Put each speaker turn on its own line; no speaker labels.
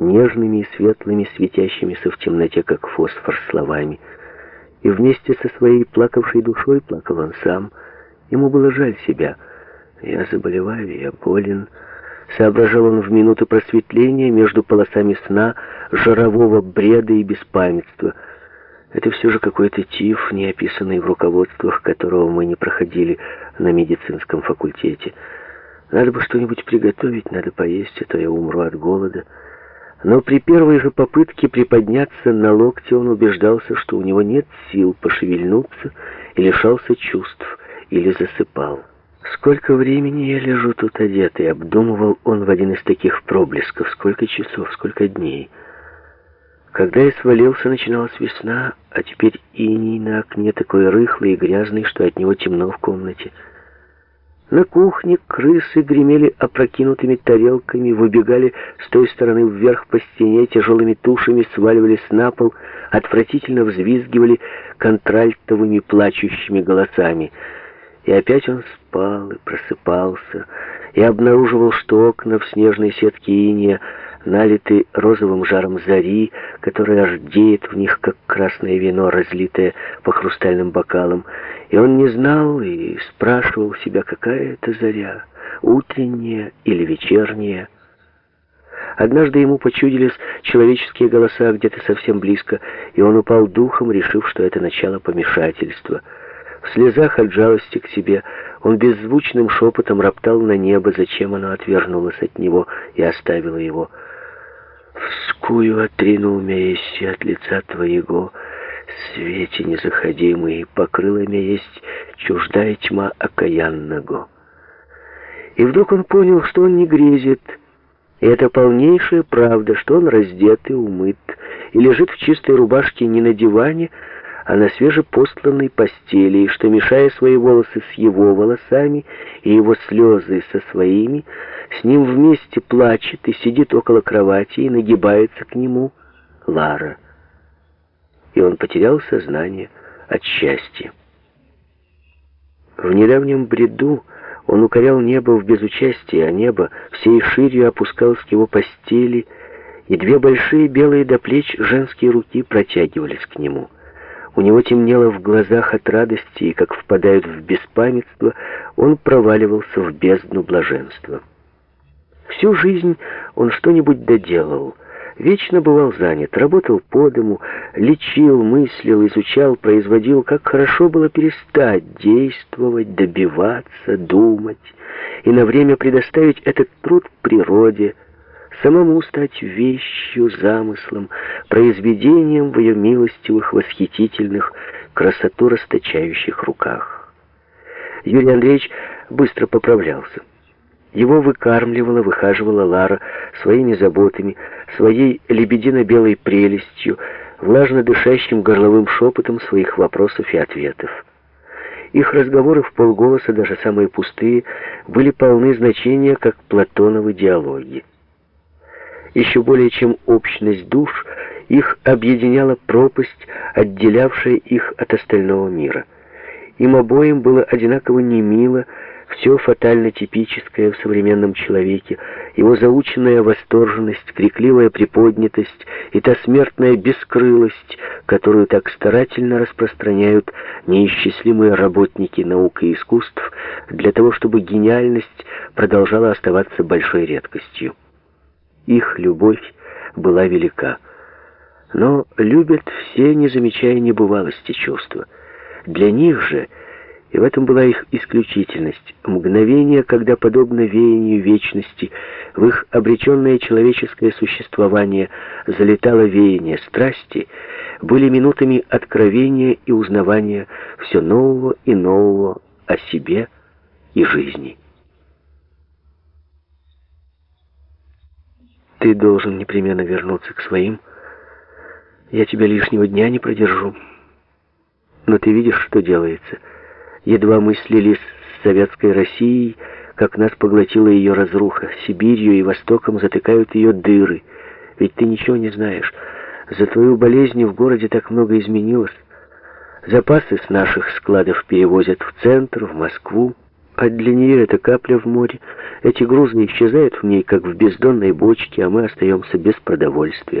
нежными и светлыми, светящимися в темноте, как фосфор, словами. И вместе со своей плакавшей душой плакал он сам. Ему было жаль себя. «Я заболеваю, я болен», — соображал он в минуту просветления между полосами сна, жарового бреда и беспамятства. Это все же какой-то тиф, не описанный в руководствах, которого мы не проходили на медицинском факультете. Надо бы что-нибудь приготовить, надо поесть, а то я умру от голода. Но при первой же попытке приподняться на локте он убеждался, что у него нет сил пошевельнуться и лишался чувств или засыпал. Сколько времени я лежу тут одетый, обдумывал он в один из таких проблесков, сколько часов, сколько дней. Когда я свалился, начиналась весна, а теперь иней на окне такой рыхлый и грязный, что от него темно в комнате. На кухне крысы гремели опрокинутыми тарелками, выбегали с той стороны вверх по стене, тяжелыми тушами сваливались на пол, отвратительно взвизгивали контральтовыми плачущими голосами. И опять он спал и просыпался, и обнаруживал, что окна в снежной сетке иния налиты розовым жаром зари, которая рдеет в них, как красное вино, разлитое по хрустальным бокалам. И он не знал и спрашивал себя, какая это заря, утренняя или вечерняя. Однажды ему почудились человеческие голоса где-то совсем близко, и он упал духом, решив, что это начало помешательства. В слезах от жалости к себе он беззвучным шепотом роптал на небо, зачем оно отвернулось от него и оставило его. Вскую отринул меня есть от лица твоего, свете незаходимый, покрыла меня есть чуждая тьма окаянного. И вдруг он понял, что он не грезит, и это полнейшая правда, что он раздет и умыт, и лежит в чистой рубашке не на диване, а на свежепостланной постели, и что, мешая свои волосы с его волосами и его слезы со своими, с ним вместе плачет и сидит около кровати и нагибается к нему Лара. И он потерял сознание от счастья. В недавнем бреду он укорял небо в безучастии, а небо всей ширью опускалось к его постели, и две большие белые до плеч женские руки протягивались к нему. У него темнело в глазах от радости, и, как впадают в беспамятство, он проваливался в бездну блаженства. Всю жизнь он что-нибудь доделал. Вечно бывал занят, работал по дому, лечил, мыслил, изучал, производил. Как хорошо было перестать действовать, добиваться, думать и на время предоставить этот труд природе, самому стать вещью, замыслом, произведением в ее милостивых, восхитительных, красоту расточающих руках. Юрий Андреевич быстро поправлялся. Его выкармливала, выхаживала Лара своими заботами, своей лебедино-белой прелестью, влажно дышащим горловым шепотом своих вопросов и ответов. Их разговоры в полголоса, даже самые пустые, были полны значения, как Платоновы диалоги. Еще более чем общность душ, их объединяла пропасть, отделявшая их от остального мира. Им обоим было одинаково немило, все фатально типическое в современном человеке, его заученная восторженность, крикливая приподнятость и та смертная бескрылость, которую так старательно распространяют неисчислимые работники наук и искусств для того, чтобы гениальность продолжала оставаться большой редкостью. Их любовь была велика. Но любят все, не замечая небывалости чувства. Для них же и в этом была их исключительность. Мгновение, когда, подобно веянию вечности, в их обреченное человеческое существование залетало веяние страсти, были минутами откровения и узнавания все нового и нового о себе и жизни. Ты должен непременно вернуться к своим. Я тебя лишнего дня не продержу. Но ты видишь, что делается — Едва мы слились с советской Россией, как нас поглотила ее разруха. Сибирью и Востоком затыкают ее дыры. Ведь ты ничего не знаешь. За твою болезнь в городе так много изменилось. Запасы с наших складов перевозят в центр, в Москву. А для нее это капля в море. Эти грузы исчезают в ней, как в бездонной бочке, а мы остаемся без продовольствия.